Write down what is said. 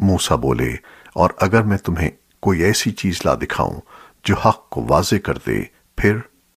موسیٰ بولے، اور اگر میں تمہیں کوئی ایسی چیز لا دکھاؤں جو حق کو واضح کر دے، پھر